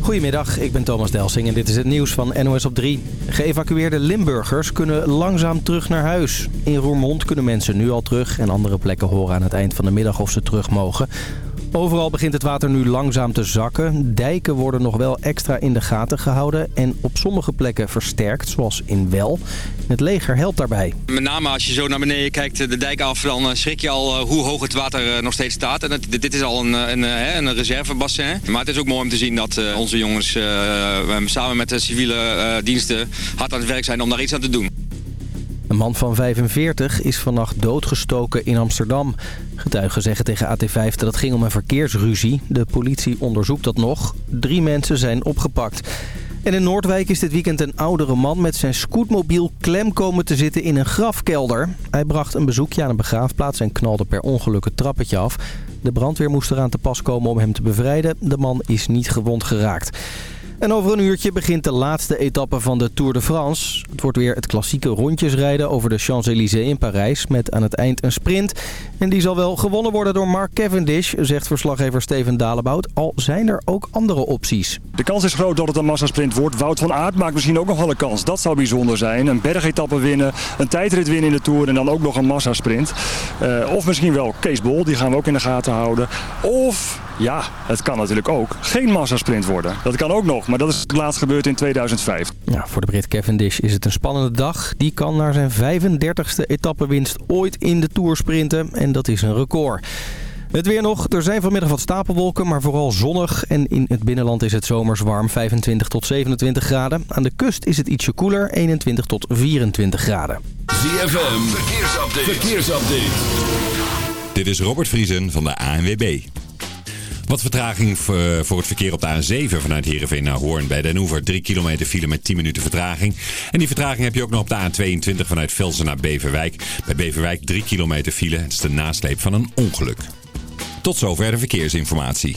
Goedemiddag, ik ben Thomas Delsing en dit is het nieuws van NOS op 3. Geëvacueerde Limburgers kunnen langzaam terug naar huis. In Roermond kunnen mensen nu al terug en andere plekken horen aan het eind van de middag of ze terug mogen. Overal begint het water nu langzaam te zakken. Dijken worden nog wel extra in de gaten gehouden en op sommige plekken versterkt, zoals in Wel. Het leger helpt daarbij. Met name als je zo naar beneden kijkt, de dijk af, dan schrik je al hoe hoog het water nog steeds staat. En dit is al een, een, een reservebassin. Maar het is ook mooi om te zien dat onze jongens samen met de civiele diensten hard aan het werk zijn om daar iets aan te doen. Een man van 45 is vannacht doodgestoken in Amsterdam. Getuigen zeggen tegen AT5 dat het ging om een verkeersruzie. De politie onderzoekt dat nog. Drie mensen zijn opgepakt. En in Noordwijk is dit weekend een oudere man met zijn scootmobiel klem komen te zitten in een grafkelder. Hij bracht een bezoekje aan een begraafplaats en knalde per ongeluk het trappetje af. De brandweer moest eraan te pas komen om hem te bevrijden. De man is niet gewond geraakt. En over een uurtje begint de laatste etappe van de Tour de France. Het wordt weer het klassieke rondjesrijden over de Champs-Élysées in Parijs... met aan het eind een sprint. En die zal wel gewonnen worden door Mark Cavendish, zegt verslaggever Steven Dalebout. Al zijn er ook andere opties. De kans is groot dat het een massasprint wordt. Wout van Aert maakt misschien ook nog wel een kans. Dat zou bijzonder zijn. Een bergetappe winnen, een tijdrit winnen in de Tour en dan ook nog een massasprint. Uh, of misschien wel Kees Bol, die gaan we ook in de gaten houden. Of, ja, het kan natuurlijk ook geen massasprint worden. Dat kan ook nog, maar dat is het laatst gebeurd in 2005. Ja, voor de Brit Cavendish is het een spannende dag. Die kan naar zijn 35e etappewinst ooit in de Tour sprinten en dat is een record. Het weer nog. Er zijn vanmiddag wat stapelwolken, maar vooral zonnig. En in het binnenland is het zomers warm, 25 tot 27 graden. Aan de kust is het ietsje koeler, 21 tot 24 graden. ZFM, verkeersupdate. verkeersupdate. Dit is Robert Vriesen van de ANWB. Wat vertraging voor het verkeer op de A7 vanuit Heerenveen naar Hoorn. Bij Den Hoever 3 kilometer file met 10 minuten vertraging. En die vertraging heb je ook nog op de A22 vanuit Velsen naar Beverwijk. Bij Beverwijk 3 kilometer file. Het is de nasleep van een ongeluk. Tot zover de verkeersinformatie.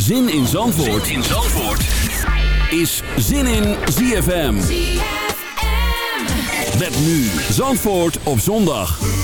Zin in Zandvoort, zin in Zandvoort. is Zin in ZFM. Met nu Zandvoort op zondag.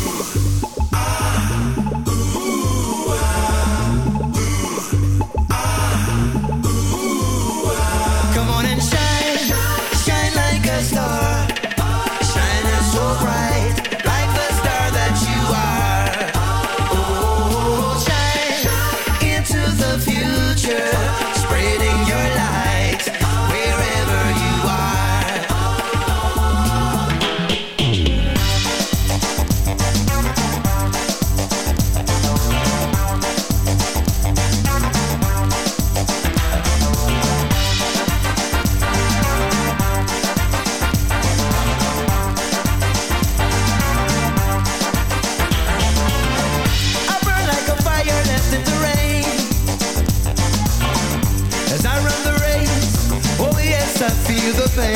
you the pain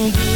don't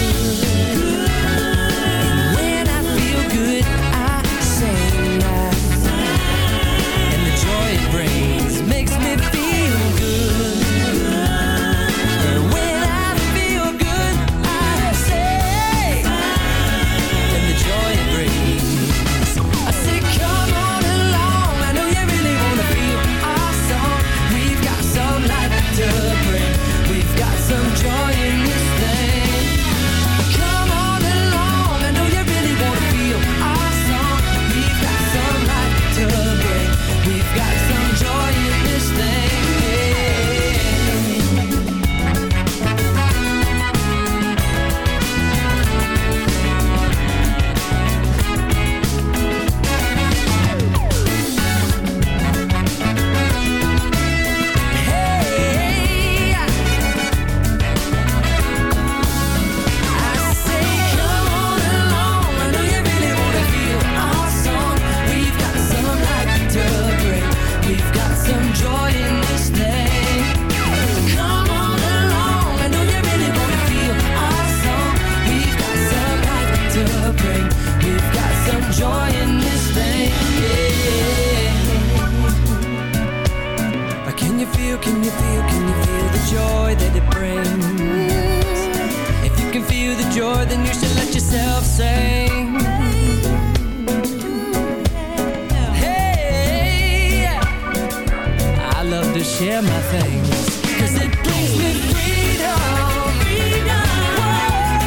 share my things, cause it brings me freedom.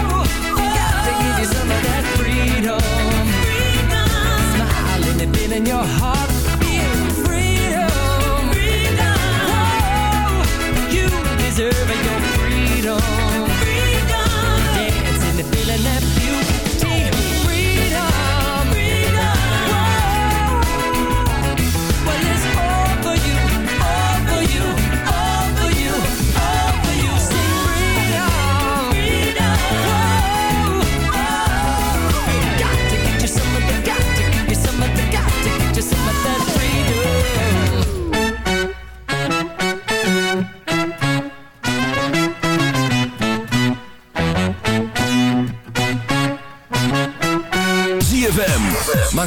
Whoa, got to give you some of that freedom. Smiling and feeling your heart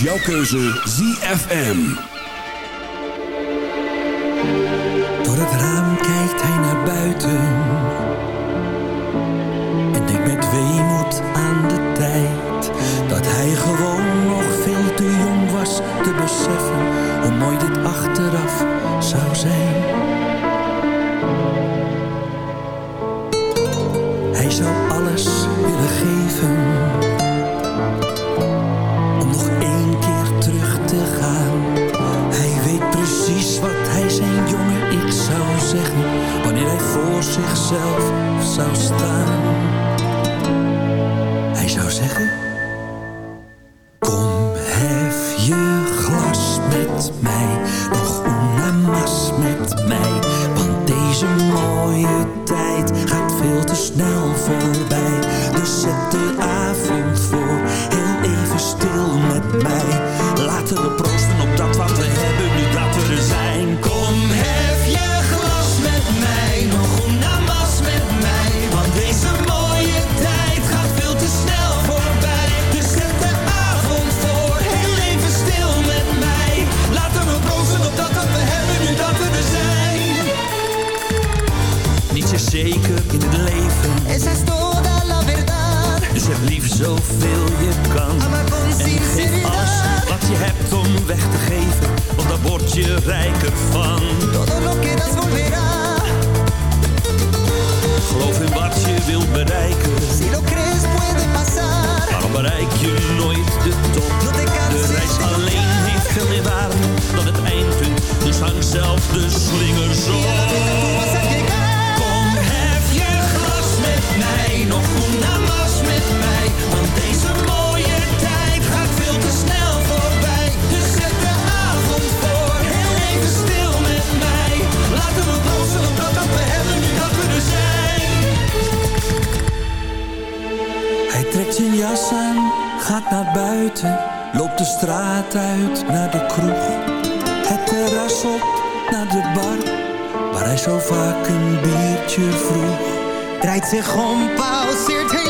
jouw keuze ZFM. zou staan. een beetje vroeg. Draait zich om, pauzeert heen.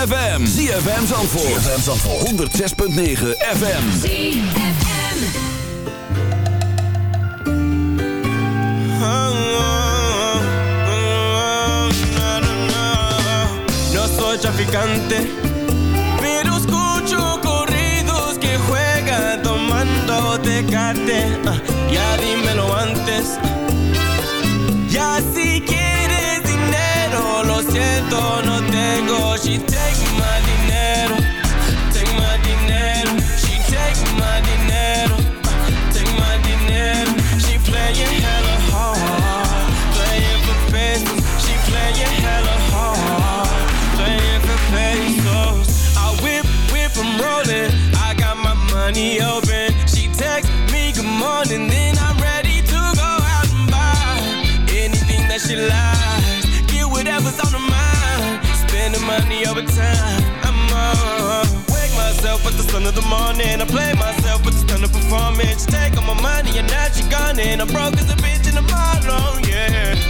ZFM. ZFM Zandvoort. ZFM Zandvoort. 106.9 FM. ZFM. No soy traficante, pero escucho corridos que juega tomando tecate. Ah, ya dímelo antes. Ya si quieres dinero, lo siento, go, overtime. I'm on. Wake myself at the sun of the morning. I play myself with the stunt of performance. You take all my money and now she gone. And I'm broke as a bitch and I'm all alone, yeah.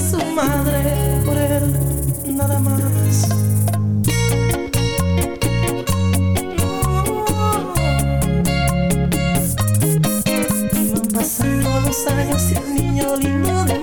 su madre por él, nada más. No. Van pasando los años y el niño lindo de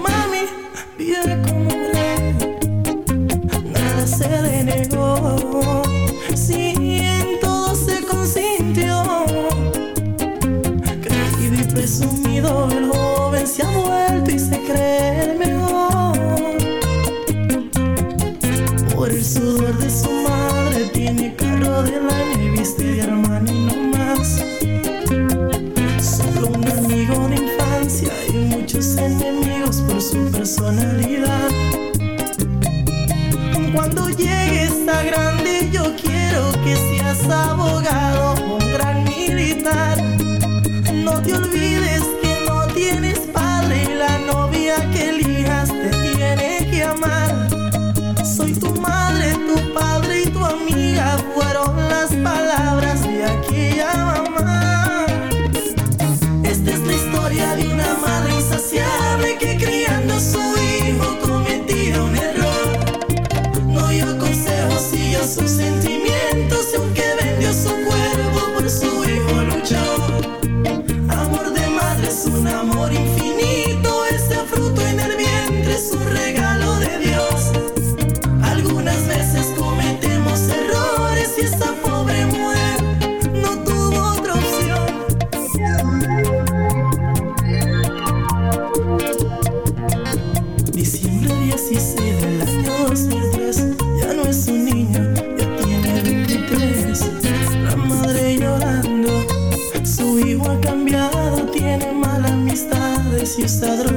just other